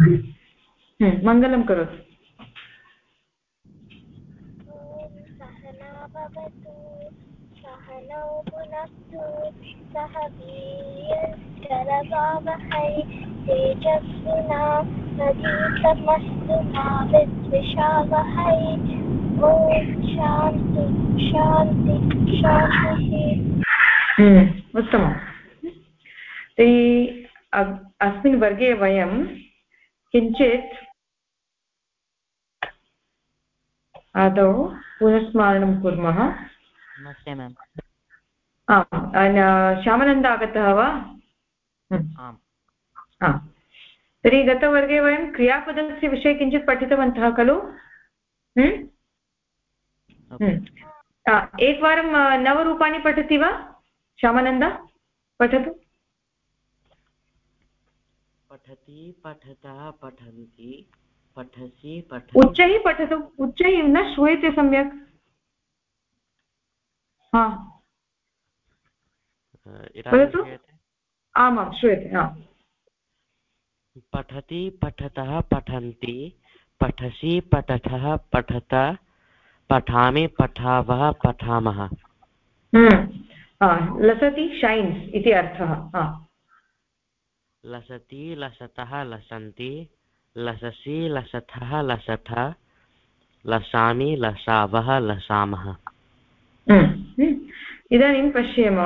हम्म, मङ्गलं करोतु सहनाभवतु सहनौ पुनस्तु सह वीर्यश्चरवावहै तेजस्विनाधीतमस्तु मा विद्विषावहै ॐ शान्ति शान्ति शान्तिः उत्तमम्। तर्हि अस्मिन् वर्गे वयं किञ्चित् आदौ पुनस्मारणं कुर्मः। नमस्ते मेम् आम् श्यामानन्द आगतः वा? आम्। तर्हि गतवर्गे वयं क्रियापदस्य विषये किञ्चित् पठितवन्तः खलु? एकवारं नवरूपाणि पठति वा? श्यामानन्द पठतु। पठति पठतः पठन्ति पठसि पठ उच्चैः पठतु उच्चैः न श्रूयते सम्यक्। हा। वदतु? आमां श्रूयते पठति पठतः पठन्ति पठसि पठतः पठत पठामि पठावः पठामः। हम्म। लसति शैन्स् इति अर्थः लसति लसतः लसन्ति लससि लसथः लसथ लसामि लसावः लसामः। इदानीं पश्येम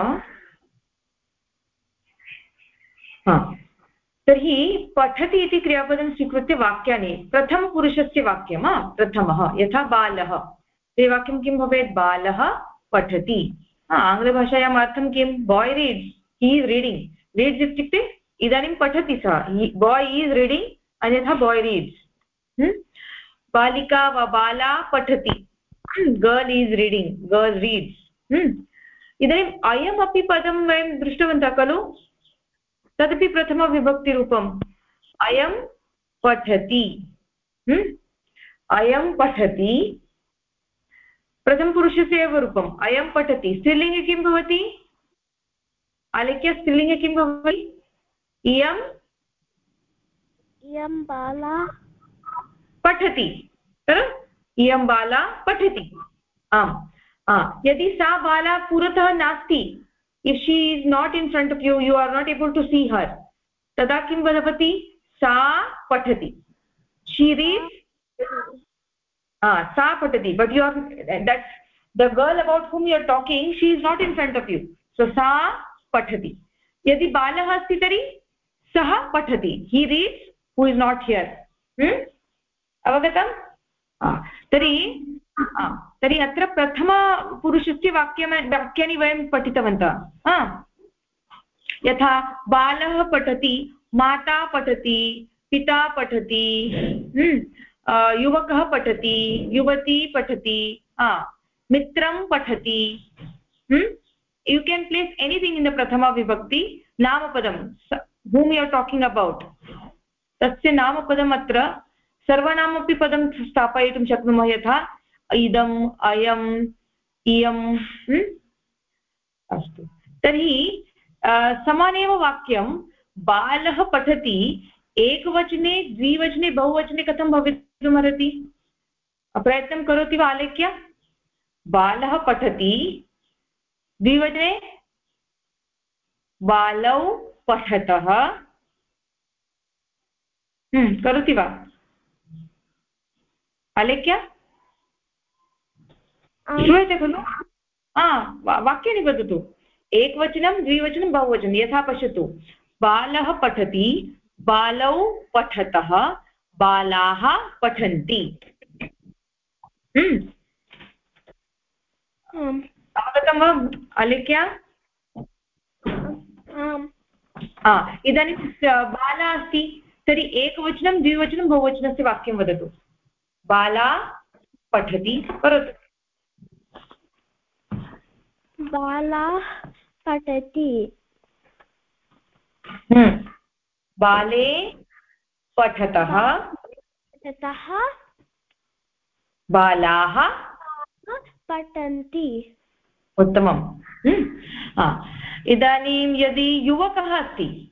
तर्हि पठति इति क्रियापदं स्वीकृत्य वाक्यानि प्रथमपुरुषस्य वाक्यं प्रथमः यथा बालः ते वाक्यं किं भवेत् बालः पठति आङ्ग्लभाषायाम् अर्थं किं बाय् रीड्स् हि रीडिङ्ग् रीड्स् इत्युक्ते इदानीं पठति सः। बाय् ईस् रीडिङ्ग् अन्यथा बाय् रीड्स् बालिका वा बाला पठति। Girl is reading girl reads इदानीम् अयमपि पदं वयं दृष्टवन्तः खलु? तदपि प्रथमविभक्तिरूपम्। अयं पठति। अयं पठति। प्रथमपुरुषस्य एव रूपम्। अयं पठति। स्त्रीलिङ्गे किं भवति? आलिख्य स्त्रीलिङ्गे किं भवति? इयम् इयं बाला। पठति। इयं बाला पठति। आम्। यदि सा बाला पुरतः नास्ति if she is not in front of you you are not able to see her तदा किं वदति? सा पठति। शिरीस् सा पठति। But you are that the girl about whom you are talking she is not in front of you so सा पठति। यदि बालः अस्ति तर्हि? Pathati he who who is not here. Hmm? avagatam तर्हि तर्हि अत्र प्रथमपुरुषस्य वाक्यं वाक्यानि वयं पठितवन्तः। यथा बालः पठति माता पठति पिता पठति हम्म, युवकः पठति युवती पठति मित्रं पठति you can place anything in the प्रथमा विभक्ति नामपदं whom you are talking about तस्य नामपदम् अत्र, सर्वनामपि पदं स्थापयितुं शक्नुमः यथा इदम् अयम् इयम् अस्तु। तर्हि समानेव वाक्यं, बालः पठति, एकवचने, द्विवचने, बहुवचने कथं भवितुमर्हति? प्रयत्नं करोति वा आलेख्य? बालः पठति, द्विवचने बालौ पठतः। करोति वा? अलेख्य? श्रूयते खलु? वाक्यानि वदतु। एकवचनं द्विवचनं बहुवचनं यथा पश्यतु। बालः पठति बालौ पठतः बालाः पठन्ति। अवगतं वा अलिख्या? इदानीं बाला अस्ति तर्हि एकवचनं द्विवचनं बहुवचनस्य वाक्यं वदतु। बाला पठति करोतु। बाला पठति। हम्म। बाले पठतः। पठतः। बालाः पठन्ति। उत्तमम्। हम्म। इदानीं यदि युवकः अस्ति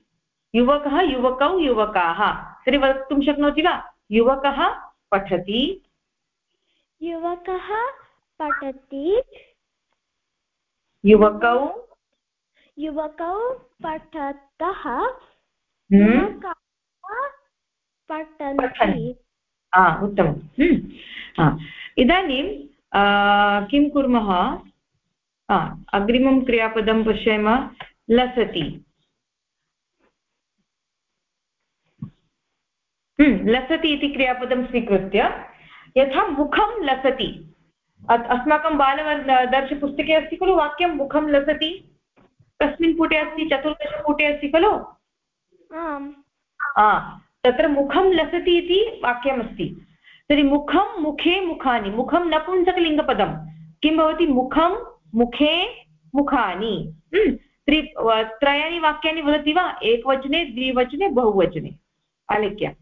युवकः युवकौ युवकाः तर्हि वक्तुं शक्नोति वा? युवकः पठति। युवकः पठति। युवकौ? युवकौ पठतः। हम्म, पठन्ति। पठन्ति। हा उत्तमं हम्म, इदानीं किं कुर्मः? हा, अग्रिमं क्रियापदं पश्याम लसति। हम्म, लसति इति क्रियापदं स्वीकृत्य यथा मुखं लसति। अस्माकं बालदर्शपुस्तके अस्ति खलु वाक्यं मुखं लसति? कस्मिन् पुटे अस्ति चतुर्दशपुटे अस्ति खलु? तत्र मुखं लसति इति वाक्यमस्ति। तर्हि मुखं मुखे मुखानि। मुखं नपुंसकलिङ्गपदं। किं भवति? मुखं मुखे मुखानि। हम्म, त्रि त्रयाणि वाक्यानि वदति वा? एकवचने द्विवचने बहुवचने। आलिख्य।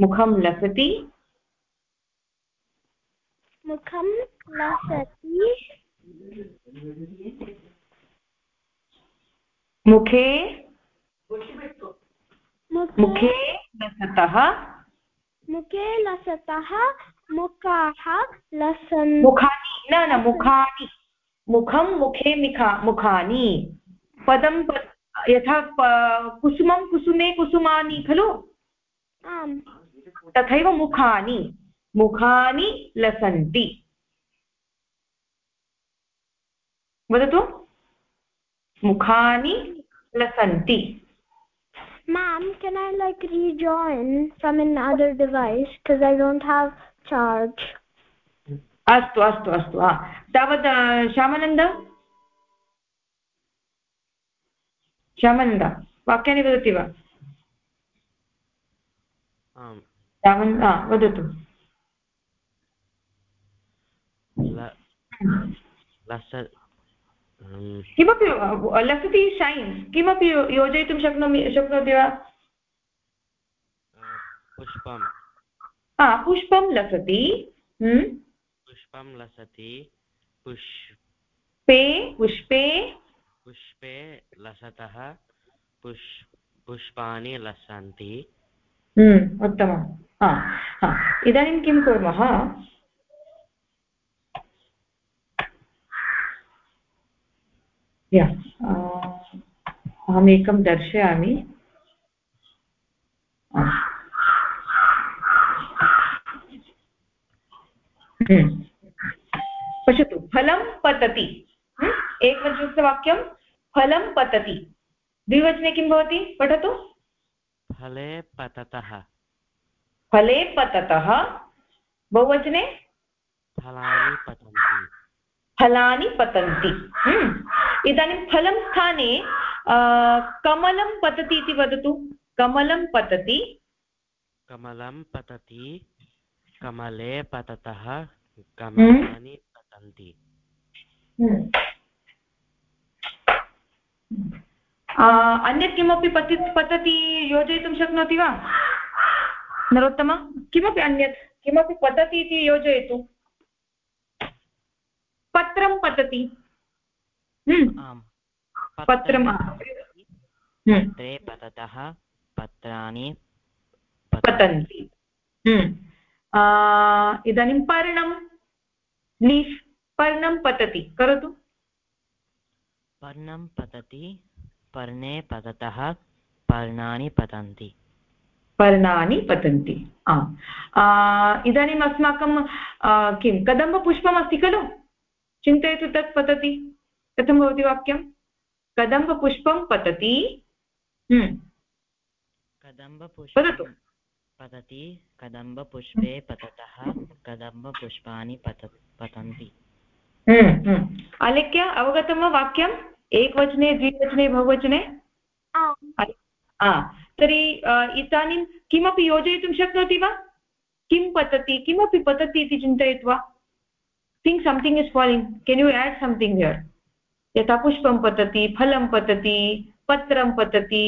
मुखं लसति। मुखं लसति। मुखे मुखे मुखे लसतः। मुखे लसतः मुखाः लसन्। मुखानि। न न मुखानि। मुखं मुखे मिखा मुखानि पदं प- यथा कुसुमं कुसुमे कुसुमानि खलु तथैव मुखानि मुखानि लसन्ति वदतु मुखानि लसन्ति Ma'am, can I like rejoin from another device because I don't have charge. अस्तु अस्तु अस्तु हा. तावत् श्यामानन्द? श्यामानन्द वाक्यानि वदति वा? आम्. श्यामन् हा, वदतु. किमपि लसति सैन्स् किमपि योजयितुं शक्नोमि शक्नोति वा? पुष्पं पुष्पं लसति हम्म, पुष्पं लसति पुष् पे पुष्पे? पुष्पे लसतः पुष् पुष्पाणि लसन्ति। हम्म, उत्तमं हा हा। इदानीं किं कुर्मः? अहमेकं दर्शयामि। आ. हम्म। पश्यतु फलं पतति। हम्म? एकवचनस्य वाक्यं फलं पतति। द्विवचने किं भवति? पठतु। फले पततः। फले पततः। बहुवचने? फलानि पतन्ति। फलानि पतन्ति। हम्म। इदानीं फलं स्थाने कमलं पतति इति वदतु। कमलं पतति। कमलं पतति। कमले पततः। कमलानि पतन्ति हम्म। अन्यत् किमपि पति पतति योजयितुं शक्नोति वा? नरोत्तम? किमपि अन्यत्? किमपि पतति इति योजयतु। पत्रं पतति। हम्म, पत्रं हम्म, पत्रे पततः पत्राणि पतन्ति। हम्म। इदानीं पर्णं लीफ्। पर्णं पतति करोतु। पर्णं पतति पर्णे पततः पर्णानि पतन्ति। पर्णानि पतन्ति इदानीम् अस्माकं किं कदम्बपुष्पम् अस्ति खलु? चिन्तयतु तत् पतति। कथं भवति वाक्यं? कदम्बपुष्पं पतति। हम्म, वदतु। पतति कदम्बपुष्पे पततः कदम्बपुष्पाणि पत पतन्ति। हम्म, हम्म। आलिख्य अवगतं वा वाक्यम् एकवचने द्विवचने बहुवचने? तर्हि इदानीं किमपि योजयितुं शक्नोति वा? किं पतति? किमपि पतति इति चिन्तयित्वा? Think something is falling can you add something here यथा पुष्पं पतति फलं पतति पत्रं पतति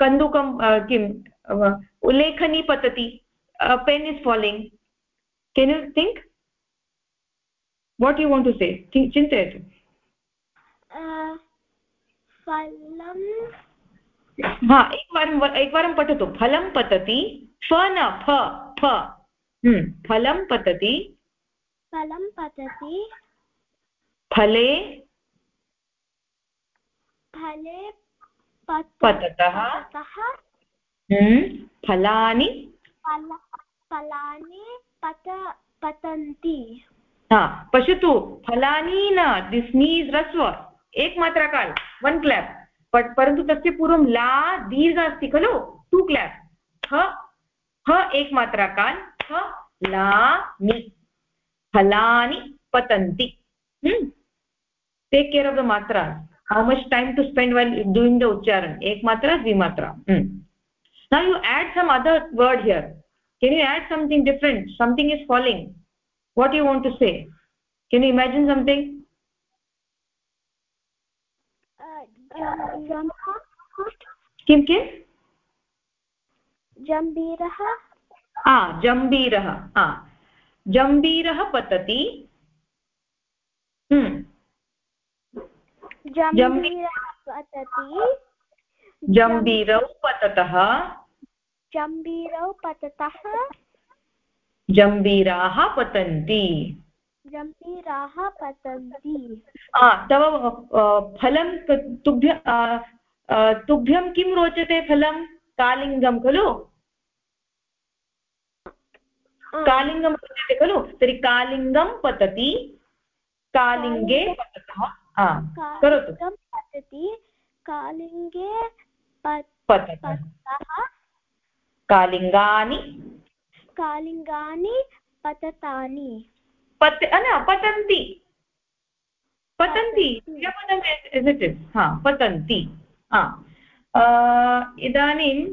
कन्दुकं किं अ, उल्लेखनी पतति pen is falling can you think what you want to say चिन्तयतु फलं हा एकवारं एकवारं पठतु फलं पतति फ न फ फ फलं पतति फलं पतति फले फले पततः फलानि फलानि पत पतन्ति हा, पश्यतु फलानी न दिस्नी ह्रस्व एकमात्राकाल वन् क्लेप् परंतु तस्य पूर्वं ला दीर्घ अस्त खलु टू क्लैप ह ह एकमात्राकाल ह ला, नि. फलानि पतन्ति. टेक् केर् आफ् द मात्रा how much time to spend while doing the उच्चारण एकमात्रा द्विमात्रा ना you add some other word here can you add something different something is following what do you want to say can you imagine something किं किं जम्बीरः हा जम्बीरः हा जम्बीरः पतति जम्बीरः पतति जम्बीरौ पततः जम्बीरौ पतन्ति। जम्बीराः पतन्ति। तव फलं तुभ्य तुभ्यं किं रोचते फलं? कालिङ्गं खलु? कालिङ्गं रोचते खलु? तर्हि कालिङ्गं पतति। कालिङ्गे पततः। करोतु। पतति। कालिङ्गे पततः। कालिङ्गानि कालिङ्गानि पततानि। पत न पतन्ति पतन्ति क्रियापदं हा? पतन्ति हा इदानीम्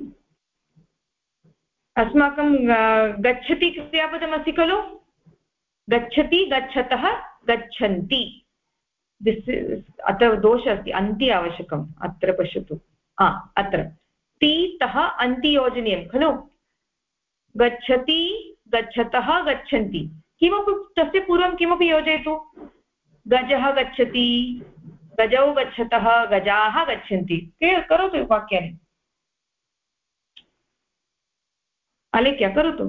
अस्माकं गच्छति क्रियापदमस्ति खलु? गच्छति गच्छतः गच्छन्ति। दिस् अत्र दोषः अस्ति अन्ति आवश्यकम् अत्र पश्यतु। हा अत्र। ति तः अन्ति योजनीयं खलु? गच्छति गच्छतः गच्छन्ति। किमपि तस्य पूर्वं किमपि योजयतु। गजः गच्छति गजौ गच्छतः गजाः गच्छन्ति। करोतु वाक्यानि। अलेख्य करोतु।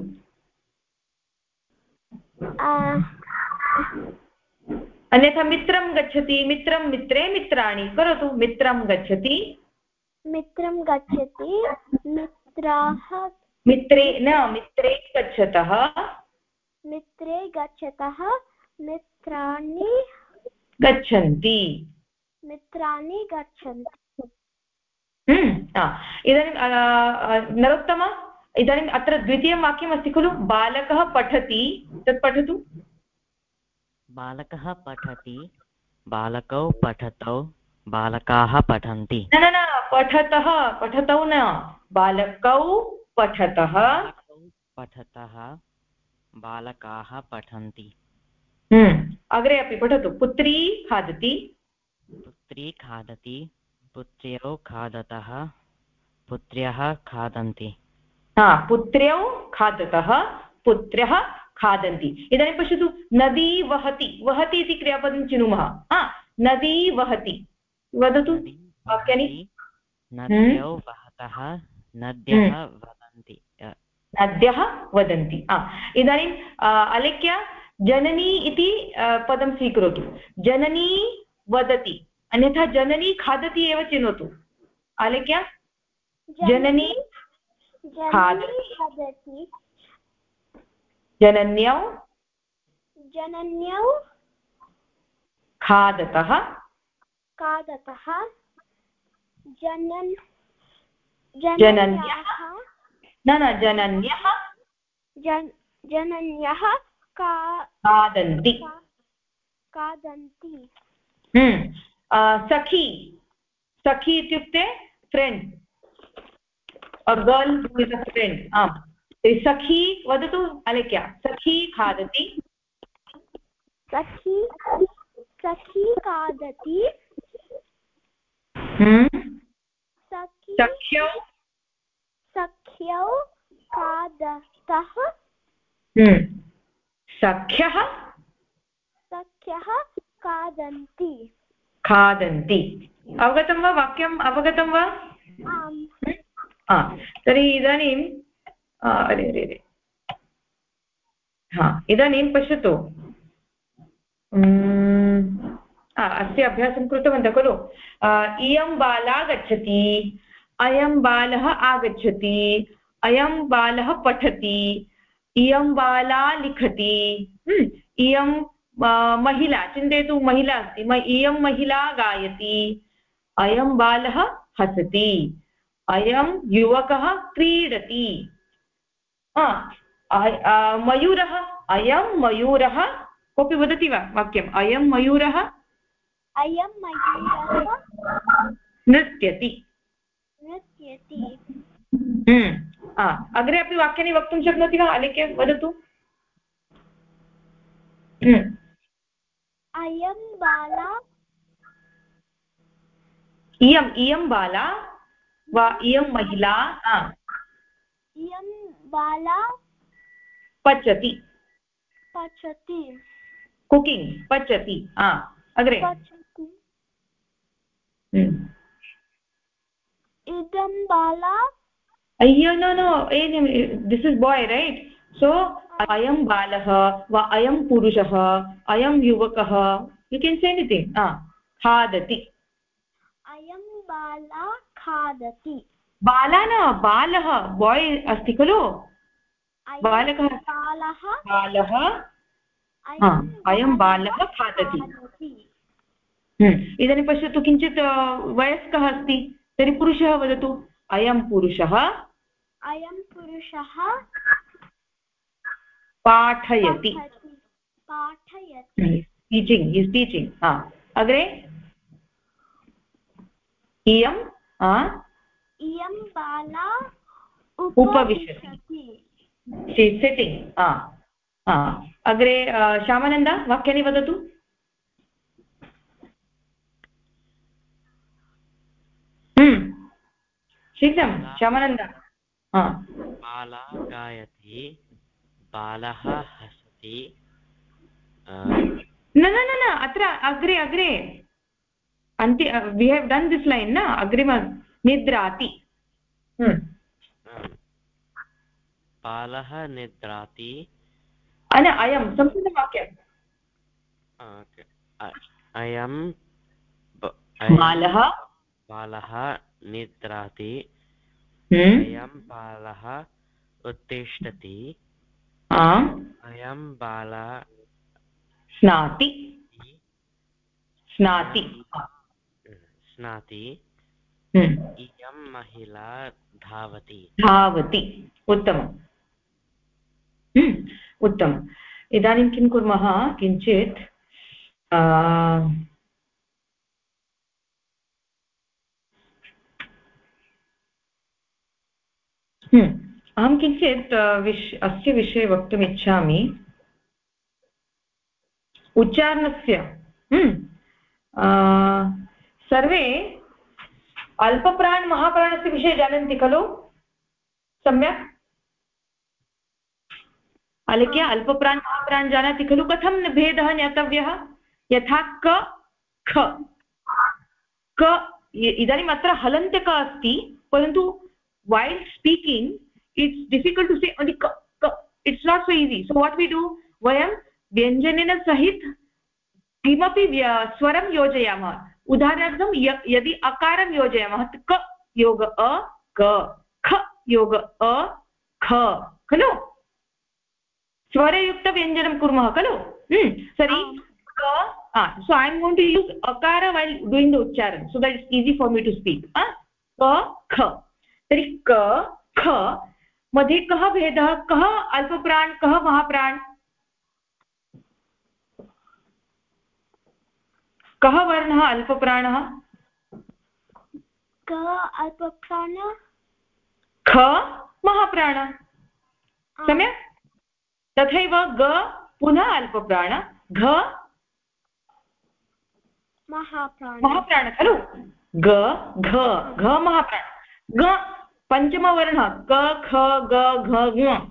अन्यथा मित्रं गच्छति मित्रं मित्रे मित्राणि। करोतु मित्रं गच्छति। मित्रं गच्छति मित्राः मित्रे न मित्रे गच्छतः। मित्रे गच्छतः मित्राणि गच्छन्ति। मित्राणि गच्छन्ति। हम्म, इदानीं नरोत्तम इदानीम् अत्र द्वितीयं वाक्यमस्ति खलु? बालकः पठति। तत् पठतु। बालकः पठति बालकौ पठतौ बालकाः पठन्ति। न न न पठतः पठतौ न। बालकौ पठतः। पठतः बालकाः पठन्ति। हम्म, अग्रे अपि पठतु। पुत्री खादति। पुत्री खादति पुत्र्यौ खादतः पुत्र्यः खादन्ति। हा पुत्र्यौ खादतः पुत्र्यः खादन्ति। इदानीं पश्यतु नदी वहति। वहति इति क्रियापदं चिनुमः। हा नदी वहति। वदतु वाक्यानि। नद्यौ वहतः नद्यः हम्म। वदन्ति। नद्यः वदन्ति। इदानीम् अलेख्य जननी इति पदं स्वीकरोतु। जननी वदति। अन्यथा जननी खादति एव चिनोतु। आलेख्य जननी खादति। जनन्यौ? जनन्यौ खादतः? खादतः। जनन् जनन्यः न न जनन्यः? जनन्यः खादन्ति। खादन्ति। हम्म। सखी। सखी इत्युक्ते फ्रेण्ड् गर्ल् अ फ्रेण्ड् आम्। सखी वदतु अलेख्या। सखी खादति। सखी सखी खादति। हम्म। सख्यौ सख्यौ खादतः हम्म। सख्यः? सख्यः खादन्ति खादन्ति। अवगतं वा वाक्यम्? अवगतं वा? तर्हि इदानीं अरे अरे अरे। हा इदानीं पश्यतु। अस्य अभ्यासं कृतवन्तः खलु। इयं बाला गच्छति। अयं बालः आगच्छति अयं बालः पठति इयं बाला लिखति इयं महिला चिन्तयतु महिला अस्ति इयं महिला गायति अयं बालः हसति अयं युवकः क्रीडति मयूरः अयं मयूरः कोऽपि वदति वा वाक्यम्? अयं मयूरः अयं मयूरः नृत्यति। नृत्यति हम्म। अग्रे अपि वाक्यानि वक्तुं शक्नोति वा? अलिख्य वदतु. हम्म। अयं बाला. इयम् इयं बाला वा इयं महिला? इयं बाला. पचति. पचति. कुकिङ्ग् पचति. अग्रे. हम्म। इदं बाला? अय्यो no no this is boy right so अयं बालः वा अयं पुरुषः अयं युवकः यु केन् से एनिथिङ्ग् खादति. अयं बाला खादति. बाला न बालः बाय् अस्ति खलु? बालकः बालः? बालः अयं बालः खादति. हम्म, इदानीं पश्यतु किञ्चित् वयस्कः अस्ति. तर्हि पुरुषः वदतु अयं पुरुषः अयं पुरुषः पाठयति। टीचिङ्ग् इस् टीचिङ्ग् अग्रे? इयं इयं बाला उपविशति। सिटिङ्ग् अग्रे श्यामानन्द वाक्यानि वदतु। शीघ्रं श्यामानन्द बाला गायति बालः हसति न न न अत्र अग्रे अग्रे। अन्ते we have done this line न? अग्रिम निद्राति। हम्म। बालः निद्राति। अन अयं सम्पूर्णवाक्यम्। अयं बालः? बालः निद्राति हम्म। अयं बालः उत्तिष्ठति अयं बालः स्नाति स्नाति स्नाति हम्म। इयं महिला धावति धावति उत्तमम् हम्म, उत्तमम् इदानीं किं कुर्मः किञ्चित् अहं किञ्चित् विश् अस्य विषये वक्तुम् इच्छामि। उच्चारणस्य। हम्म, सर्वे अल्पप्राण् महाप्राणस्य विषये जानन्ति खलु? सम्यक्? अलिख्य अल्पप्राण् महाप्राण् जानाति खलु? कथं भेदः ज्ञातव्यः? यथा क ख। क इदानीम् अत्र हलन्त्यक अस्ति परन्तु well speaking it's difficult to say only क it's not so easy so what we do वयं व्यञ्जनेन सहित किमपि स्वरं योजयामः उदाहरणार्थं यदि अकारं योजयामः क योग अ क ख योग अ ख खलु स्वरयुक्तव्यञ्जनं कुर्मः खलु सरि क so i am going to use akara while doing the uchcharan so that it's easy for me to speak. Ah? Ka kha. तर्हि क ख मध्ये कः भेदः कः अल्पप्राण् कः महाप्राण्? कः वर्णः अल्पप्राणः? क अल्पप्राण? ख महाप्राण। सम्यक्? तथैव ग पुनः अल्पप्राण। घ महाप्राण। महाप्राण खलु? ग घ घ महाप्राण। ग पञ्चमवर्णः क, ख, ग, घ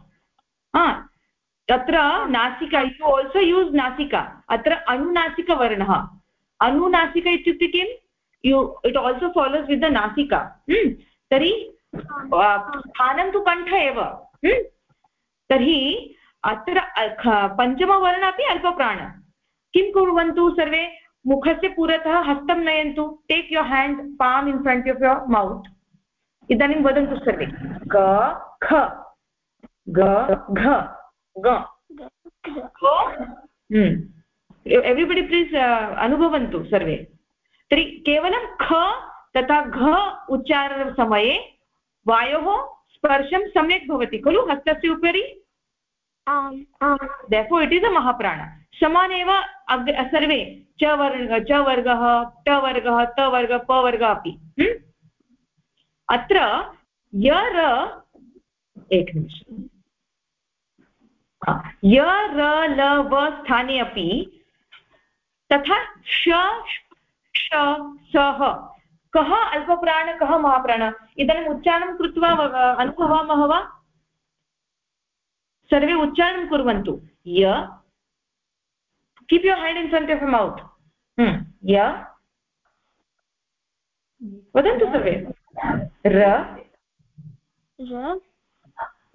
तत्र नासिका यु आल्सो यूस् नासिका। अत्र अनुनासिकवर्णः। अनुनासिका इत्युक्ते किम्? You it also follows with the नासिका। तर्हि स्थानं तु कण्ठ एव। तर्हि, अत्र पञ्चमवर्ण अपि अल्पप्राण। किं कुर्वन्तु सर्वे? मुखस्य पुरतः हस्तं नयन्तु। Take your hand palm in front of your mouth इदानीं वदन्तु सर्वे। ग ख। ग घ। ग। एव्रिबडि प्लीस् अनुभवन्तु सर्वे। तर्हि केवलं ख तथा घ उच्चारणसमये वायोः स्पर्शं सम्यक् भवति खलु हस्तस्य उपरि? देफो इट् इस् अ महाप्राण समानेव सर्वे च वर्ग च वर्गः ट वर्गः त वर्ग प वर्गः अपि। अत्र य र एकनिमिषम् य र ल, व स्थाने अपि तथा श श, सः कः अल्पप्राण, कः महाप्राण? इदानीम् उच्चारणं कृत्वा अनुभवामः वा? सर्वे उच्चारणं कुर्वन्तु। य keep your hand in front of mouth य। वदन्तु सर्वे। र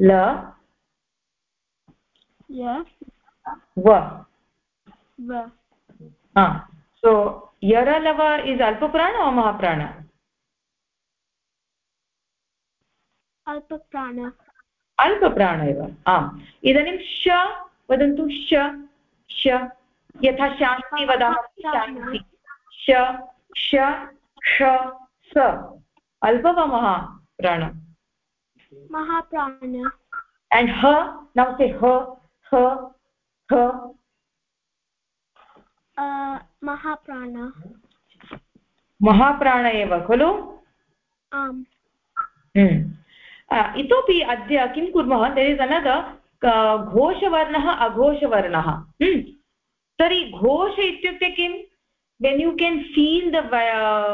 ल व. सो यरलव इस् अल्पप्राण वा महाप्राण? अल्पप्राण। अल्पप्राण एव आम्। इदानीं श वदन्तु श श। यथा शान्ति वदामः शान्ति श अल्प वा महाप्राण। महाप्राण एण्ड् ह नौ से ह ह ह महाप्राण। महाप्राण एव खलु? आम्। हम्म। इतोपि अद्य किं कुर्मः? देर् इस् अनदर् घोषवर्णः अघोषवर्णः। हम्म। तर्हि घोष इत्युक्ते किं? When you can feel the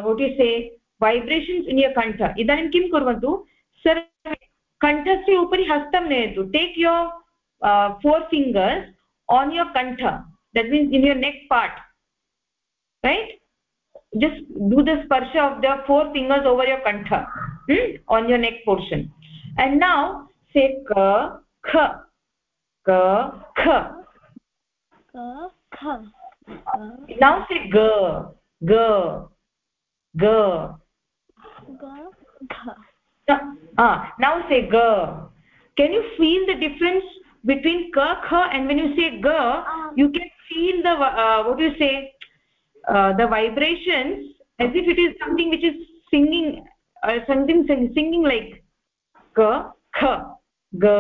what you say vibrations in य कण्ठ इदानीं किं कुर्वन्तु सर्वे कण्ठस्य उपरि हस्तं नयतु take your four fingers on your कण्ठ that means in your neck part right just do the स्पर्श of the four fingers over your कण्ठ on your neck portion and now say क ख क ख नौ से ग ग ग ga ah now say ga. Can you feel the difference between ka kha and when you say ga um, you can feel the uh, what do you say? Uh, the vibrations as if it is something which is singing uh, something singing like ka kha ga.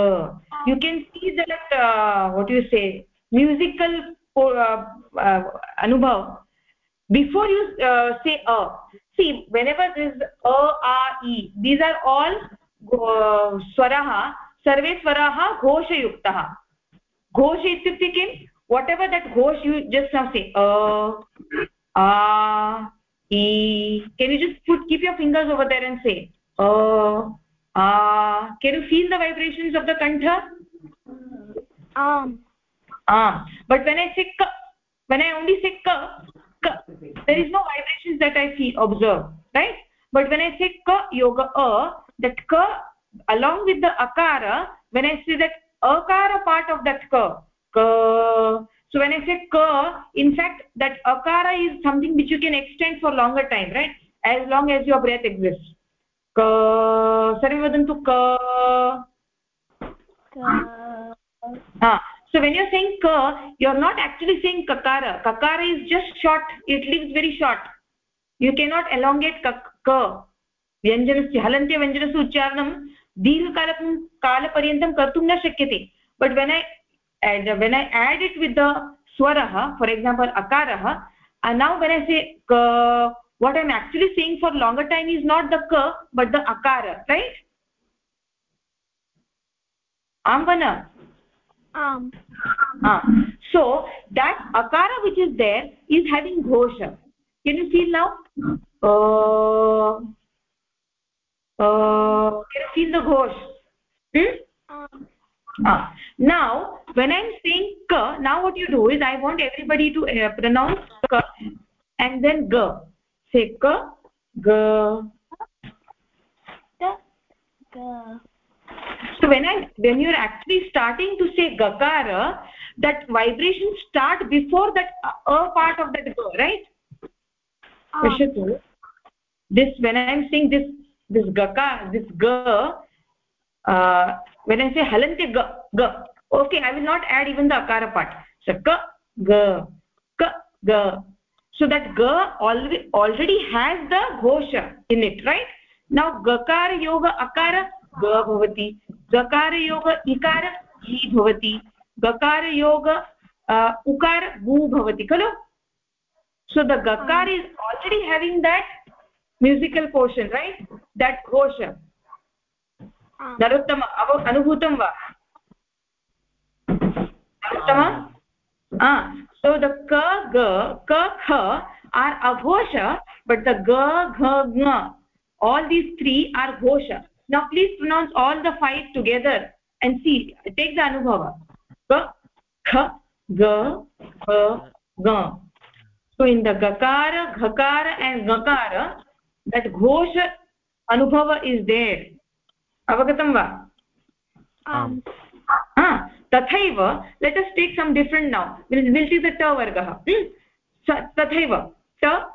You can see that uh, what do you say? Musical uh, uh, anubhav. Before you uh, say a see whenever there is a a e these are all uh, swaraha सर्वे स्वराः घोषयुक्तः घोष इत्युक्ते किं whatever that Ghosh you just now say a e can you just put keep your fingers over there and say a ah can you feel the vibrations of the kantha um ah but when i say when i only say ka there is no vibrations that i see observe right but when i say ka yoga a that ka along with the akara when i say that akara part of that ka ka so when i say ka in fact that akara is something which you can extend for longer time right as long as your breath exists ka sarve vadantu ka ha so when you're saying ka you're not actually saying kakara kakara is just short it leaves very short you cannot elongate ka ka. व्यञ्जनस्य हलन्त्य व्यञ्जनस्य उच्चारणं दीर्घकाल कालपर्यन्तं कर्तुं न शक्यते but when I when I add it with the स्वरः for example अकारः now when I से what i'm actually saying for longer time is not the ka but the akara right ambana um uh, so that akara which is there is having ghosha can you feel now? Uh, uh, can you feel the ghosh? Hmm? Uh, now when i'm saying ka now what you do is i want everybody to uh, pronounce ka and then ga. Say ka ga. Ta ga so when i when you're actually starting to say gakara that vibration start before that a part of that ga right? Ah. Pashatu this when i am saying this this gaka this ga uh, when i say halante ga ga okay i will not add even the akara part. So ka ga ka ga so that ga already already has the ghosha in it right? Now gakara yoga akara द्व भवति इकार ई भवति। गकारयोग उकार गू खलु? So the गकार is already having that musical portion right that Ghosh Narottam अव अनुभूतं वा so the क ग क ख आर् अघोष बट् द ग घ ग all these three are now please pronounce all the five together and see take the anubhava. Ga kha ga ha ga so in the gakara ghakara and gakara that ghosh anubhava is there. Avagatam va? Um ah tathaiva let us take some different now. We'll, take the ta varga hmm? tathaiva. Ta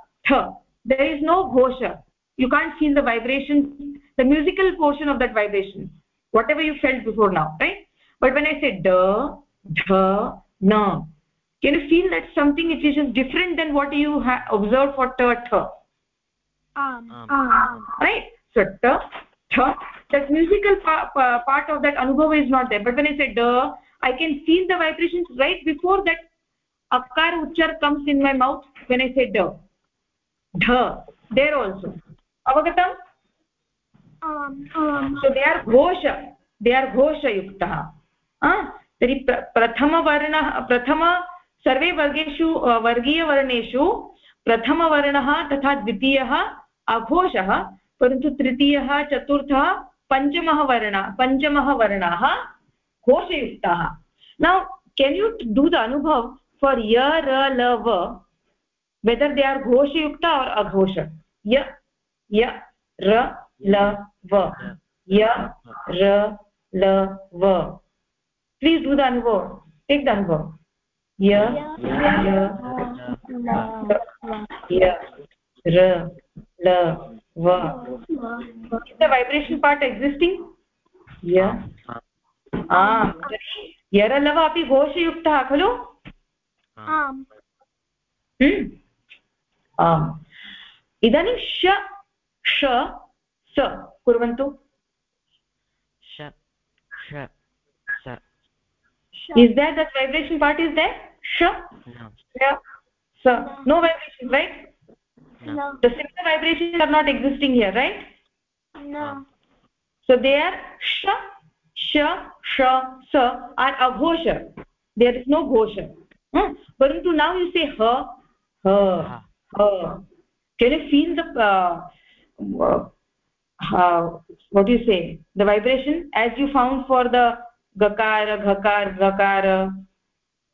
there is no ghosha you can't feel the vibrations the musical portion of that vibration whatever you felt before now right? But when i say da dha na can you feel that something which is just different than what you have observed for ta tha um um. um, um. right? So ta tha that musical pa pa part of that anubhava is not there. But when i say da i can feel the vibrations right before that akar uchar comes in my mouth when i say da dha there also. Avagatam? Are ghosha they are ghosha yuktah ha तर्हि प्रथमवर्णः, प्रथम सर्वे वर्गेषु वर्गीयवर्णेषु प्रथमवर्णः तथा द्वितीयः अघोषः, परन्तु तृतीयः, चतुर्थः पञ्चमः वर्ण, पञ्चमः वर्णाः घोषयुक्ताः। Now can you do the अनुभव फार् य र ल व वेदर् दे आर् घोषयुक्ता और् अघोष? य य र ल व. य र ल व. प्लीज़ डू द अनुभव टेक द अनुभव य य र ल व is the vibration part existing य. यरलव अपि घोषयुक्तः खलु इदानीं ष स कुर्वन्तु श श स is there that vibration part is there sh no yeah so no vibration right no the similar vibrations are not existing here right no so they are sh sh sh sa are aghosha there is no ghosha hmm? parantu now you say ha ha ha ha can you feel the uh, uh, what do you say? The vibration as you found for the gakara ghakar gakara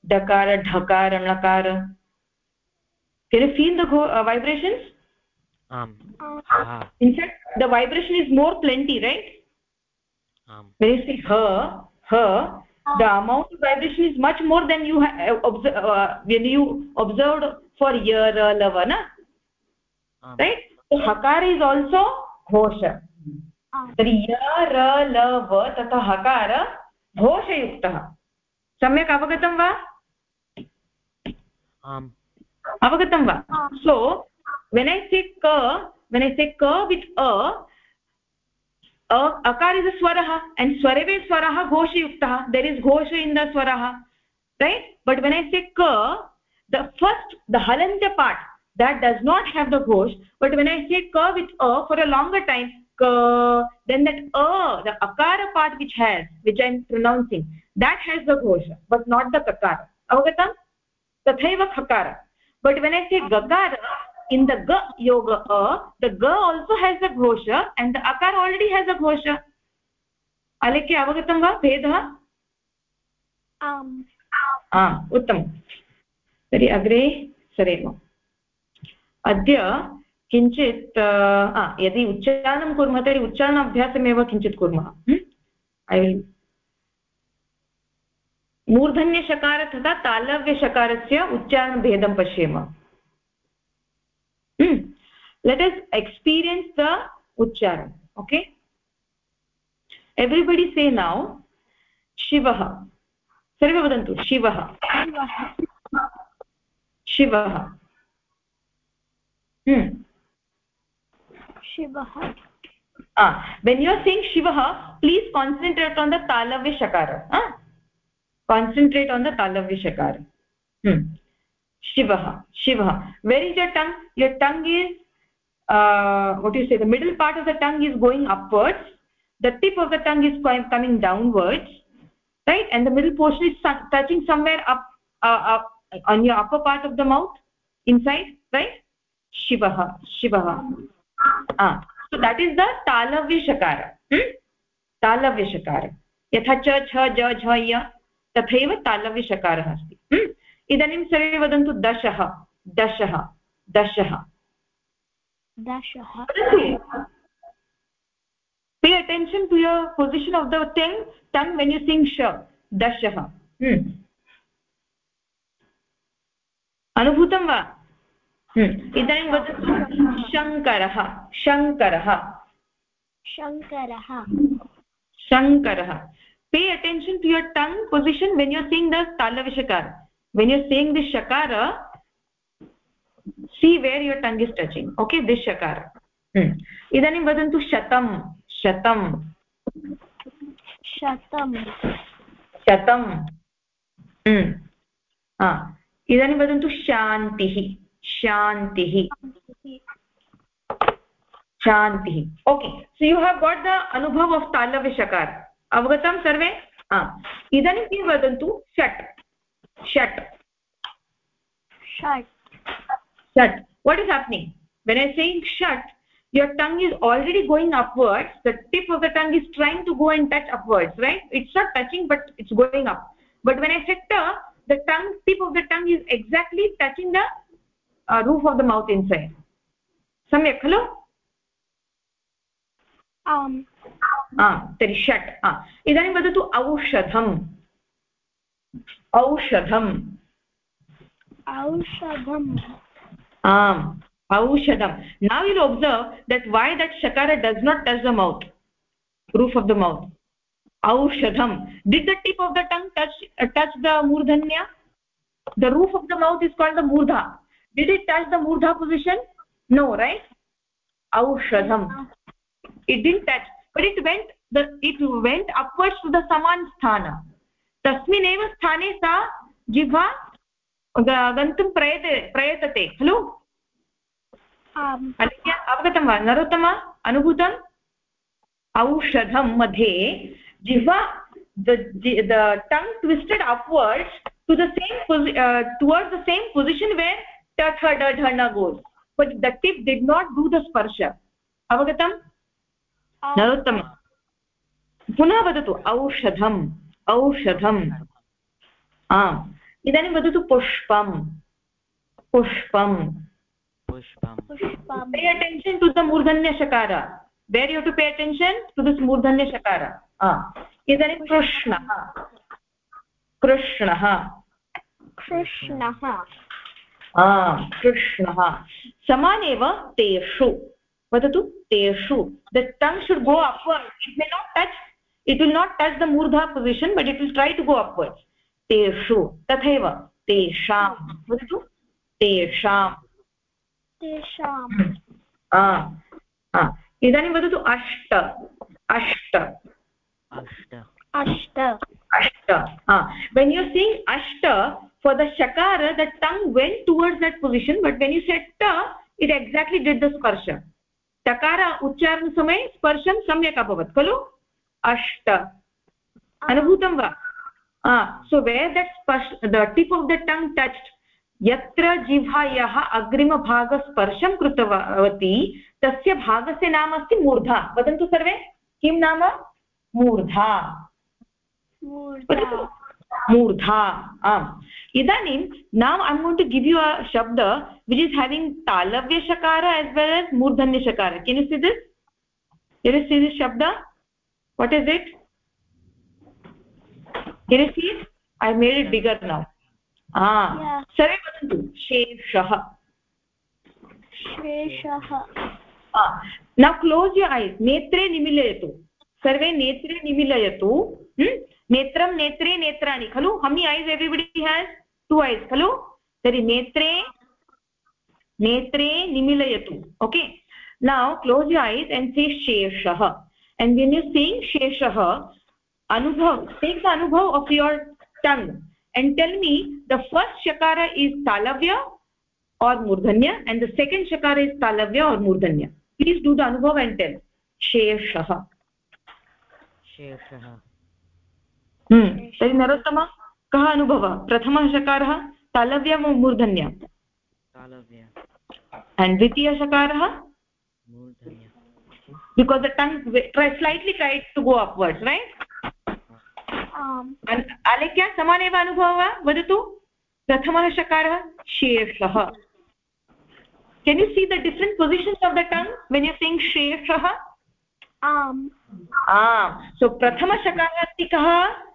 dakara dhakara nakara can you feel the uh, vibrations? Um uh. ah. in fact the vibration is more plenty right? Um. When you say her her the uh. amount of vibration is much more than you observe, uh, when you observed for year uh, na? Um. right? So hakara is also Ghosh हाँ। तर्हि य र ल व तथा हकार घोषयुक्तः सम्यक् अवगतं वा? अवगतं वा? सो वेन् ऐ से क वेन् ऐ से क वित् अकार इस् अ स्वरः एण्ड् स्वरवे स्वरः घोषयुक्तः देर् इस् घोष इन् द स्वरः right but when I say क the first the हलन्त part that does not have the ghosh but when i say ka with a for a longer time ka then that a the akara part which has which i am pronouncing that has the ghosh but not the kakara avagatam tathaiva khakara but when i say gakara in the ga yoga a the ga also has the ghosha and the akara already has a ghosha alekhe avagatam va आम् हा उत्तमं तर्हि अग्रे सरेम अद्य किञ्चित् यदि उच्चारणं कुर्मः तर्हि उच्चारणाभ्यासमेव किञ्चित् कुर्मः। ऐ विल् मूर्धन्यशकार तथा तालव्यशकारस्य उच्चारणभेदं पश्येम। लेट् अस् एक्स्पीरियन्स् द उच्चारण ओके एव्रिबडि से नौ शिवः। सर्वे वदन्तु शिवः। शिवः। शिवः वेन् यु आर् सिङ्ग् शिवः प्लीस् कान्सन्ट्रेट् आन् द तालव्यशकार कान्सन्ट्रेट् आन् द तालव्यशकार शिवः शिवः where is your tongue your tongue is what you the middle part of the tongue is going upwards the tip of the tongue is coming downwards right and the middle portion is touching somewhere up on you upper part of the mouth inside right शिवः शिवः। So that is the तालव्यशकार तालव्यशकार यथा च छ ज झ य तथैव तालव्यशकारः अस्ति। इदानीं सर्वे वदन्तु दशः दशः दशः। Pay attention to your position of the thing tongue when you sing श दशः। अनुभूतं वा? इदानीं वदतु शङ्करः शङ्करः। शङ्करः। शङ्करः। Pay attention to your tongue position when your sing the तालविशकार when your sing this शकार see where your tongue is touching okay this शकार इदानीं वदन्तु शतं शतं शतं शतं इदानीं वदन्तु शान्तिः शान्तिः शान्तिः okay so you have got the अनुभव आफ् तालव्यशकार अवगतं सर्वे इदानीं किं वदन्तु षट् षट् षट् षट् what is happening when i saying shat your tongue is already going upwards the tip of the tongue is trying to go and touch upwards right it's not touching but it's going up but when i say the tongue tip of the tongue is exactly touching the roof of the mouth inside सम्यक् खलु? तर्हि षट् इदानीं वदतु औषधम्। औषधम्। औषधम्। आम् औषधं ना will observe that why that शकार does not touch the mouth roof of the mouth औषधं did the tip of the tongue touch touch the मूर्धन्य? The roof of the mouth is called the मूर्धा। Did it touch the murdha position no right aushadham it didn't touch but it went the it went upwards to the saman sthana tasmin eva sthane sa जिह्वा गन्तुं प्रयते प्रयतते खलु अनया अवगतं वा नरोत्तम अनुभूतम् औषधं मध्ये जिह्वा the the tongue twisted upwards to the same uh, towards the same position where ta tha da dha na goes but the tip did not do the sparsha avagatam पुनः वदतु औषधम् औषधम्. आम्. इदानीं वदतु पुष्पं पुष्पं pay attention to the मूर्धन्यशकार where you to pay attention to this मूर्धन्यशकार इदानीं कृष्णः. कृष्णः. कृष्णः. कृष्णः। समानेव तेषु। वदतु तेषु। The tongue should go upward it may not touch it will not touch the मूर्धा position but it will try to go upwards तेषु तथैव तेषां वदतु तेषां तेषाम् इदानीं वदतु अष्ट अष्ट अष्ट अष्ट when you sing ashta for the shakara the tongue went towards that position but when you said ta it exactly did the sparsha takara uchcharan टकार उच्चारणसमये स्पर्शं सम्यक् अभवत् खलु अष्ट अनुभूतं वा सो वेर् दट् स्पर्श the tip of the tongue touched यत्र जिह्वायाः अग्रिमभागस्पर्शं कृतवती तस्य भागस्य नाम अस्ति मूर्धा वदन्तु सर्वे किं नाम मूर्धा मूर्धा। आम्। इदानीं नाम् ऐ गोण् शब्द विच इज़ हेविङ्ग् तालव्यशकार एज वेल एज मूर्धन्यशकार केन् शब्द what is it can is is I made it bigger now सर्वे वदन्तु शेषः शेषः न क्लोस् यु ऐस् नेत्रे निमिलयतु सर्वे नेत्रे निमिलयतु नेत्रं, नेत्रे, नेत्राणि, खलु? हनि eyes everybody has two eyes खलु? तर्हि नेत्रे नेत्रे निमिलयतु okay now close you eyes and see शेषः. एंड वेन् यु सीङ्ग् शेषः, अनुभव टेक् द अनुभव of your tongue and tell me the first शकार इज़ तालव्य और् मूर्धन्य एंड द सेकेण्ड् शकार इज़ तालव्य और् मूर्धन्य प्लीज़ डू द अनुभव एंड टेल शेषः. शेषः. हम्म, तर्हि नरोत्तम कः अनुभवः? प्रथमः शकारः तलव्यं मूर्धन्यम्? द्वितीयशकारः because slightly kite to go upwards right Alekhya समानेव अनुभवः? वा वदतु। प्रथमः शकारः शेषः can you see the different positions of the tongue when you sing शेषः आम्। सो प्रथमशकारः अस्ति कः?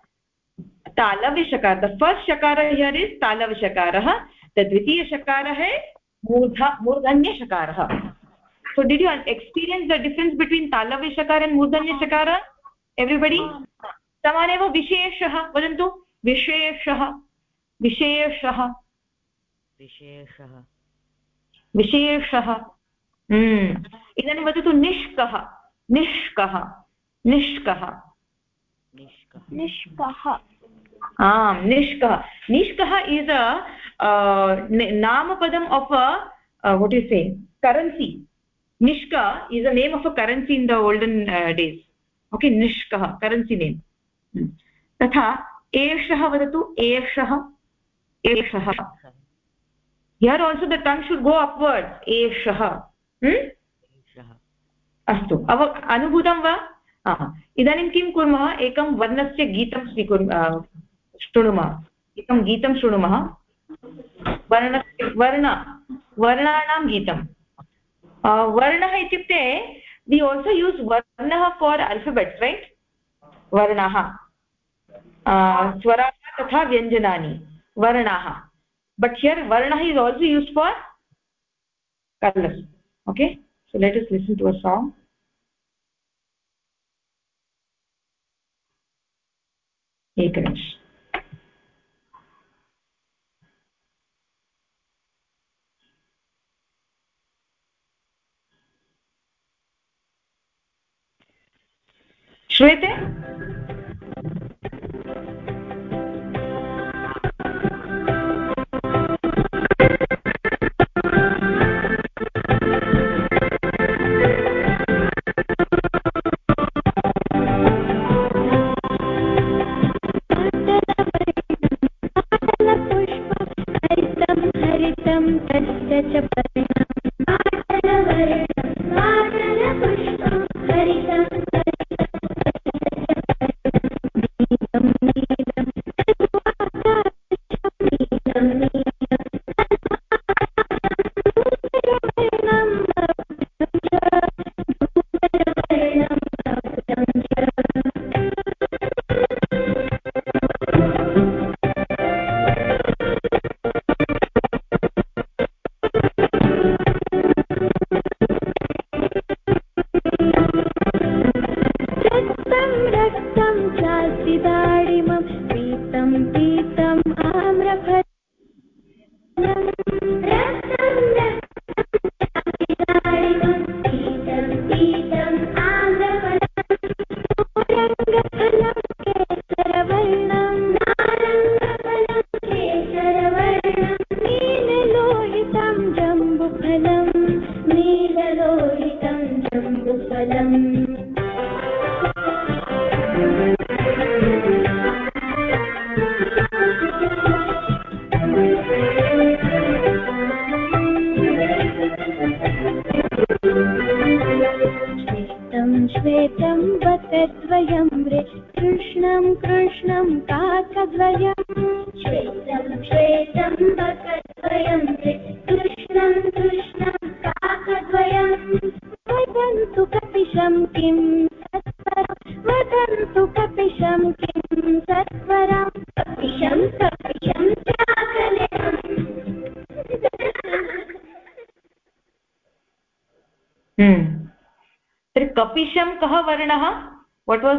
तालव्यशकार द फस्ट् शकार हियर् इस् तालव्यशकारः द द्वितीयशकारः मूर्ध मूर्धन्यशकारः। So did you experience the difference between talavya shakar and murdanya shakara everybody? समानेव विशेषः वदन्तु। विशेषः। विशेषः। विशेषः। विशेषः। इदानीं वदतु निष्कः। निष्कः। निष्कः। निष्कः। निष्कः। आम् निष्कः। निष्कः is a नामपदम् of a what you say currency nishka is a name of a currency in the olden uh, days. Okay nishkah currency name. तथा एषः वदतु एषः एषः। Here also the tongue should go upward एषः। एषः अस्तु। अव अनुभूतं वा? इदानीं किं कुर्मः? एकं वर्णस्य गीतं स्वीकुर्मः शृणुमः। एकं गीतं शृणुमः। वर्ण वर्ण, वर्णानां गीतं वर्णः इत्युक्ते वि आल्सो यूस् वर्णः फार् अल्फबेट्स् रैट् वर्णः। स्वराः तथा व्यञ्जनानि, वर्णाः। बट् हियर् वर्णः is also use for colours okay so, let us listen to a song. एकनिमिष श्रूयते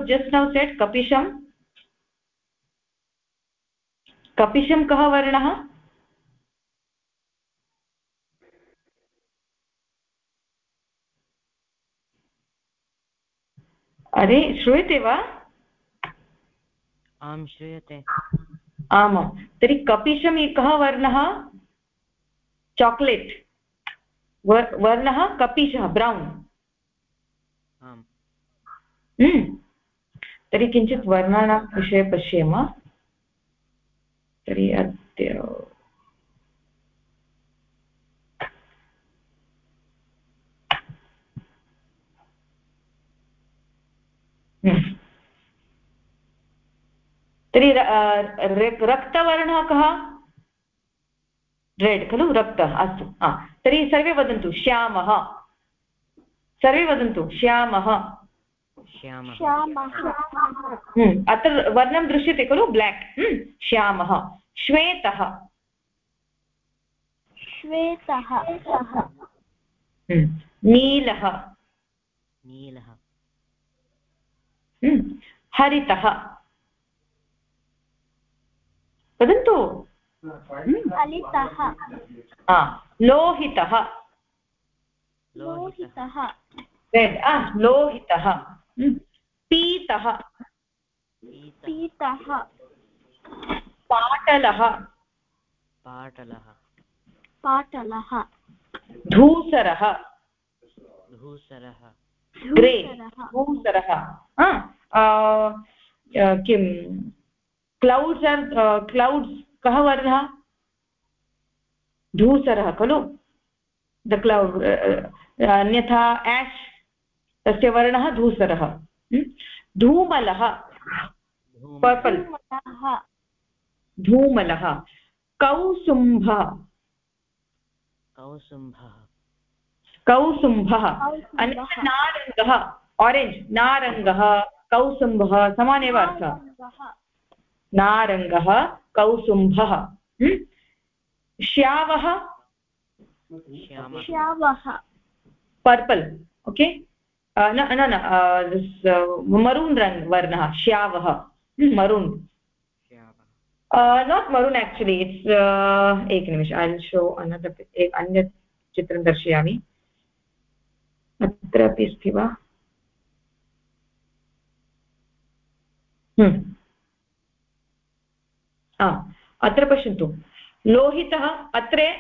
वास् जस्ट् नौ सेट् कपिशं कपिशं कः वर्णः अरे श्रूयते वा आं श्रूयते। आमां। तर्हि कपिशम् कः वर्णः चाक्लेट् वर्णः कपिशः ब्रौन्। तर्हि किञ्चित् वर्णानां विषये पश्येम तर्हि अद्य हम्म। तर्हि रक्तवर्णः कः? रेड् खलु? रक्तः, अस्तु. हा. तर्हि सर्वे वदन्तु, श्यामः. सर्वे वदन्तु, श्यामः. श्यामः। हम्म, अत्र वर्णं दृश्यते खलु? ब्लाक् हम्म, श्यामः। श्वेतः। श्वेतः। हम्म, नीलः। नीलः। हरितः। वदन्तु। लोहितः। लोहितः। लोहितः। पीतः। पीतः। पाटलः। पाटलः। पाटलः। धूसरः। धूसरः। ग्रे। धूसरः। हा, किं क्लौड्स् आर् क्लौड्स् कः वर्णः धूसरः खलु? द क्लौड् अन्यथा एश् तस्य वर्णः धूसरः। धूमलः। पर्पल्। धूमलः। धूमलः कौसुम्भः। कौसुम्भः। कौसुम्भः। अन्यथा नारङ्गः। आरेञ्ज् नारङ्गः। कौसुम्भः। समानेव अर्थः। नारङ्गः। कौसुम्भः। हम्म? श्यावः। श्यावः। पर्पल्। ओके? न न न मरून् रङ्ग् वर्णः श्यावः maroon not maroon actually it's एकनिमिष I show another अन्यत् चित्रं दर्शयामि. अत्रापि अस्ति वा? हम्म। अत्र पश्यन्तु. लोहितः अत्र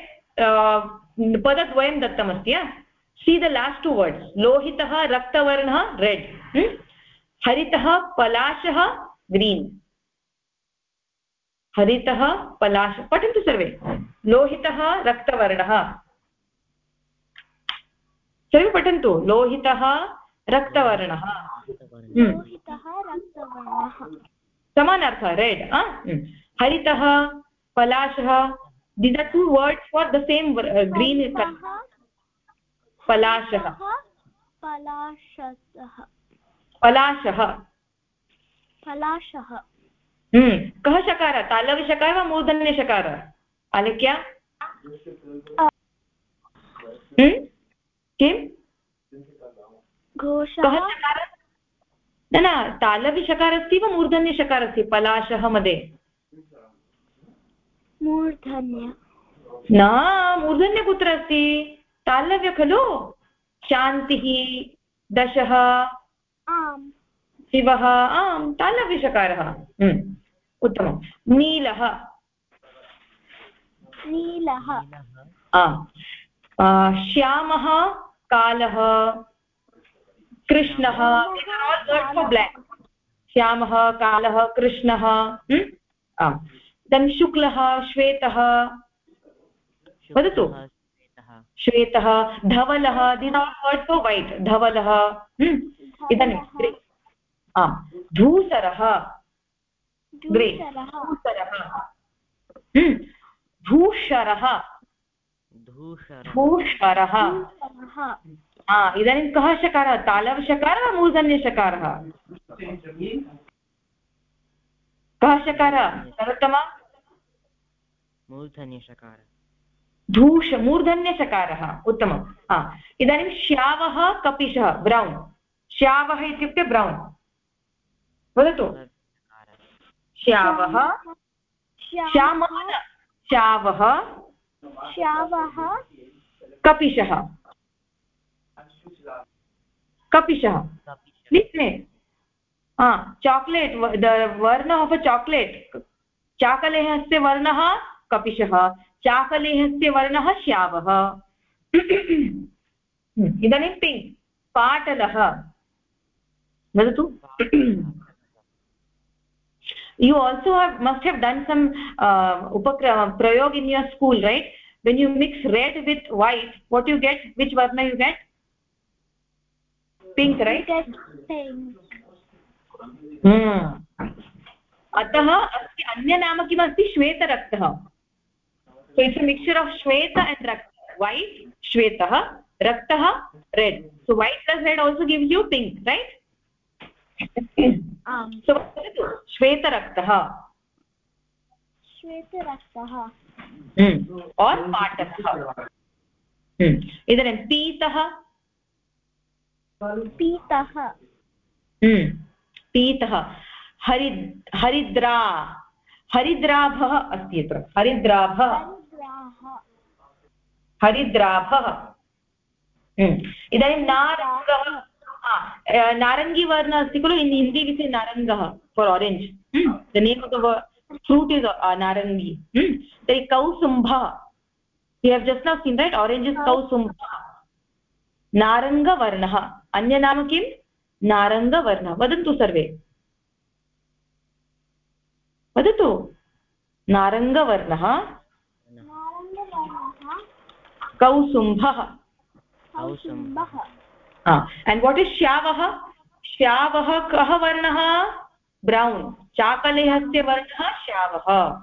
पदद्वयं दत्तमस्ति see the last two words लोहितः रक्तवर्णः रेड् हरितः पलाशः ग्रीन् हरितः पलाश पठन्तु सर्वे लोहितः रक्तवर्णः सर्वे पठन्तु लोहितः रक्तवर्णः समानार्थः रेड् हरितः पलाशः these are two words for the same uh, पलाशः। पलाशः। पलाशः। हम्म कः शकारः? तालव्यशकारः वा मूर्धन्यशकारः? अलिख्य हम्म किं कः शकारः? न न तालव्यशकारः अस्ति वा मूर्धन्यशकारः अस्ति? पलाशः मध्ये। मूर्धन्य। न मूर्धन्य कुत्र अस्ति। तालव्य खलु? शान्तिः दशः आम्। शिवः आम् तालव्यशकारः हम्म, उत्तमं नीलः। नीलः। आम्। श्यामः कालः कृष्णः। ब्लाक्। श्यामः कालः कृष्णः। हम्म, आम्। इदानीं शुक्लः श्वेतः। वदतु। श्वेतः श्वेतः धवलः दिस् आर् फो वैट् धवलः हम्म, इदानीं आम् धूसरः ग्रे धूषरः धूषरः इदानीं कः शकारः? तालवशकारः वा मूर्धन्यशकारः कः शकारः? सर्वोत्तम मूर्धन्यशकारः धूष मूर्धन्यशकारः उत्तमं हा इदानीं श्यावः कपिशः ब्रौन्। श्यावः इत्युक्ते ब्रौन्। वदतु। श्यावः श्यामः श्यावः श्यावः कपिशः। कपिशः। हा चाक्लेट् वर्ण आफ् अ चाक्लेट् चाकलेहस्य वर्णः कपिशः। चाकलेहस्य वर्णः श्यावः। इदानीं पिङ्क् पाटलः। वदतु। You also must have done some उपक्र प्रयोग् in your school right when you mix red with white what you get which वर्ण यु गेट् पिङ्क् रैट् अतः अस्य अन्यनाम किमस्ति? श्वेतरक्तः। So it's a mixture of shweta and rakta white shvetah raktah red so white plus red also gives you pink right um so वदतु श्वेतरक्तः श्वेतरक्तः और पाटकः इदानीं पीतः पीतः पीतः हरि हरिद्रा हरिद्राभः अस्ति अत्र हरिद्राभः हरिद्राभः। इदानीं नारङ्गः नारङ्गीवर्ण अस्ति खलु in Hindi this नारङ्गः for orange the name of the fruit is नारङ्गी. तर्हि कौसुम्भः। You have just now seen right orange is कौसुम्भः। नारङ्गवर्णः। अन्यनाम किं नारङ्गवर्णः। वदन्तु सर्वे। वदतु। नारङ्गवर्णः। कौसुम्भः। कौसुम्भः। एण्ड् वाट् इस् श्यावः? श्यावः कः वर्णः? ब्रौन् चाकलेहस्य वर्णः श्यावः।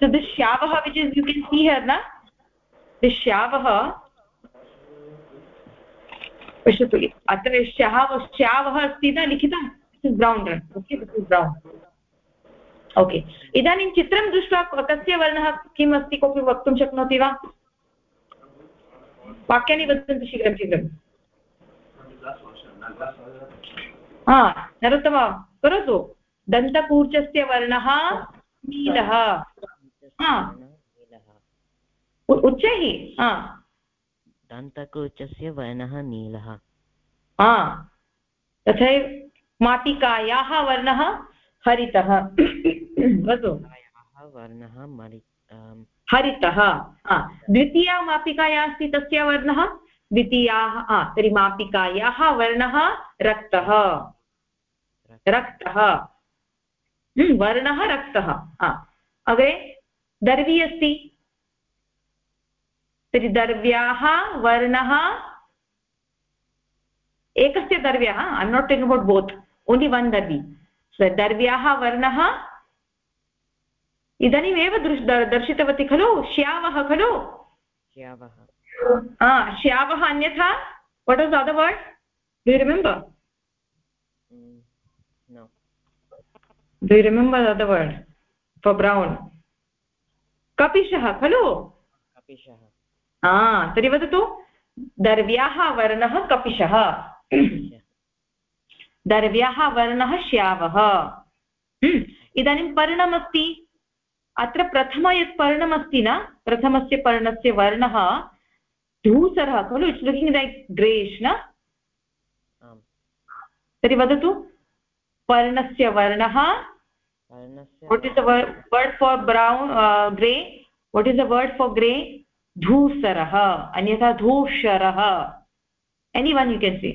So this shyavah which is you can see here na? This shyavah पश्यतु अत्र श्याव श्यावः अस्ति न? लिखितं? This is brown okay this is brown okay इदानीं चित्रं दृष्ट्वा कस्य वर्णः किम् अस्ति कोऽपि वक्तुं शक्नोति वा? वाक्यानि वदन्तु शीघ्रं शीघ्रं. हा नरोत्तम करोतु. दन्तकूर्चस्य वर्णः नीलः. उच्चैः हा. दन्तकूर्चस्य वर्णः नीलः. हा. तथैव मापिकायाः वर्णः हरितः वदतु वर्णः हरितः द्वितीया मापिका या अस्ति तस्य वर्णः? द्वितीयाः तर्हि मापिकायाः वर्णः रक्तः। रक्तः। हम्म, वर्णः रक्तः अग्रे दर्वी अस्ति। तर्हि दर्व्याः वर्णः एकस्य दर्व्याः I am not taking about both only one दर्वी। दर्व्याः वर्णः इदानीमेव दृश् दर्शितवती खलु श्यावः खलु। श्यावः। श्यावः अन्यथा? What is other word do remember do remember other word for brown कपिशः खलु। कपिशः तर्हि वदतु दर्व्याः वर्णः कपिशः। दर्व्याः वर्णः श्यावः। हम्म, इदानीं पर्णमस्ति। अत्र प्रथम यत् पर्णमस्ति न प्रथमस्य पर्णस्य वर्णः धूसरः खलु इट्स् लुकिङ्ग् लैक् ग्रेश् न? तर्हि वदतु पर्णस्य वर्णः what is word for brown grey what is the word for grey धूसरः अन्यथा धूषरः। Any one you can see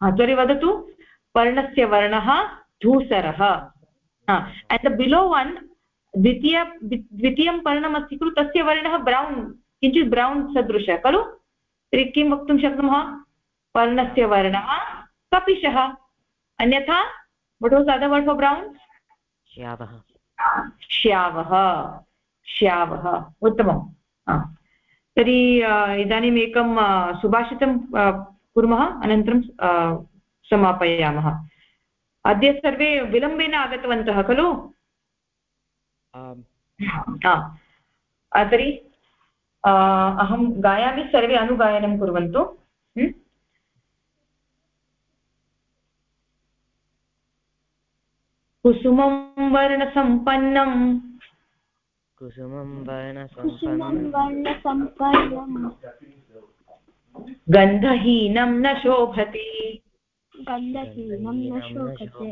तर्हि वदतु पर्णस्य वर्णः धूसरः। एण्ड् द बिलो वन् द्वितीय द्वितीयं पर्णमस्ति खलु तस्य वर्णः ब्रौन् किञ्चित् ब्रौन् सदृशः खलु? तर्हि किं वक्तुं शक्नुमः? पर्णस्य वर्णः कपिशः। अन्यथा was the other word for brown? श्यावः। श्यावः श्यावः उत्तमं तर्हि इदानीम् एकं सुभाषितं कुर्मः अनन्तरं समापयामः। अद्य सर्वे विलम्बेन आगतवन्तः खलु? तर्हि अहं गायामि सर्वे अनुगायनं कुर्वन्तु। कुसुमं वर्णसम्पन्नम् कुसुमं वर्णसम्पन्नम् गन्धहीनं न शोभते। गन्धहीनं न शोभते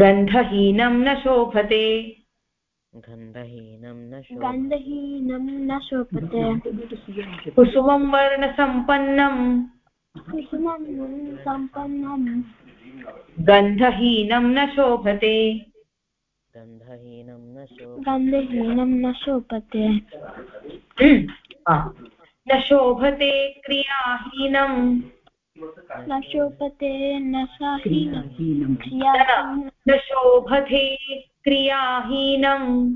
गन्धहीनं न शोभते गन्धहीनं न गन्धहीनं न शोभते कुसुमं वर्णसम्पन्नम् कुसुमं सम्पन्नं गन्धहीनं न शोभते गन्धहीनं न गन्धहीनं न शोभते न शोभते क्रियाहीनं। न शोभते न न शोभते क्रियाहीनं।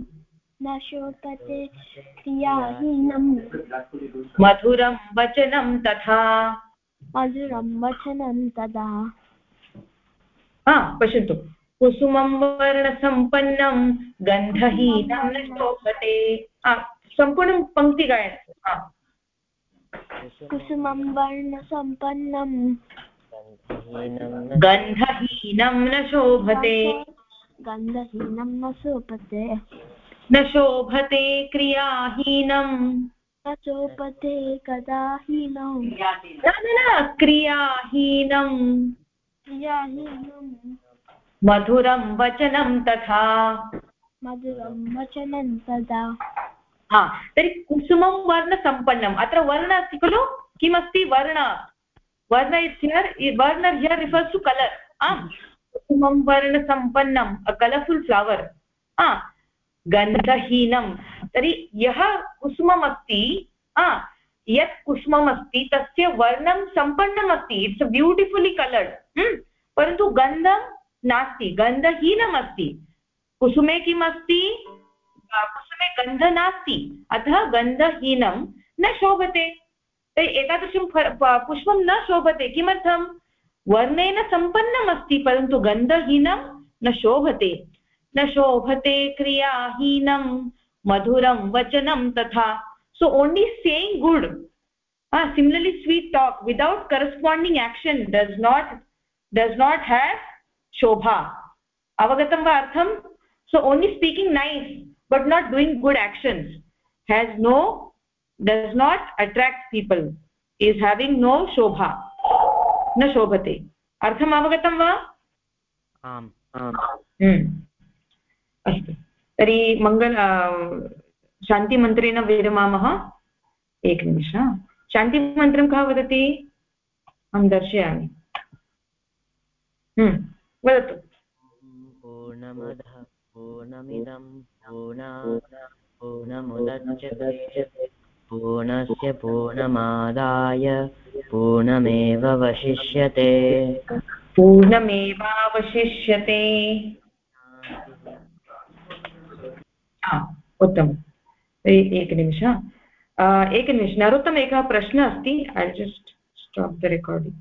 न शोभते क्रियाहीनं। मधुरं वचनं तथा। मधुरं वचनं तदा। हा पश्यन्तु। कुसुमं वर्णसम्पन्नं गन्धहीनं न शोभते। सम्पूर्णं पङ्क्तिगायनं कुसुमं वर्णसम्पन्नं गन्धहीनं न शोभते। गन्धहीनं न शोभते। न शोभते क्रियाहीनं। न शोभते कदाहीनं। न न क्रियाहीनं। क्रियाहीनं। मधुरं वचनं तथा। मधुरं वचनं तदा हा तर्हि कुसुमं वर्णसम्पन्नम् अत्र वर्ण अस्ति खलु? किमस्ति वर्ण? वर्ण इस् हियर् वर्ण हियर् रिफर्स् टु कलर् आम्, कुसुमं वर्णसम्पन्नं कलर्फुल् फ्लवर् हा, गन्धहीनं. तर्हि यः कुसुमम् अस्ति, हा, यत् कुसुमम् अस्ति, तस्य वर्णं सम्पन्नम् अस्ति. इट्स् ब्यूटिफुलि कलर्ड् परन्तु गन्धं नास्ति, गन्धहीनम् अस्ति. कुसुमे किम् अस्ति कुसुमे गन्ध नास्ति। अतः गन्धहीनं न शोभते। एतादृशं पुष्पं न शोभते। किमर्थं वर्णेन सम्पन्नम् अस्ति परन्तु गन्धहीनं न शोभते। न शोभते क्रियाहीनं, मधुरं वचनं तथा। So only saying good similarly sweet talk without corresponding action does not does not have शोभा अवगतं वा अर्थं so only speaking nice but not doing good actions has no does not attract people is having no shobha न शोभते अर्थम् अवगतं वा आम् अस्तु तर्हि मङ्गल शान्तिमन्त्रेण विरमामः एकनिमिष शान्तिमन्त्रं कः वदति अहं दर्शयामि वदतु पूर्णमदः पूर्णमिदं पूर्णस्य पूर्णमादाय पूर्णमेववशिष्यते। पूर्णमेवावशिष्यते। उत्तमम्। एकनिमिष एकनिमिष नरोत्तम एकः प्रश्नः अस्ति। I just stop the recording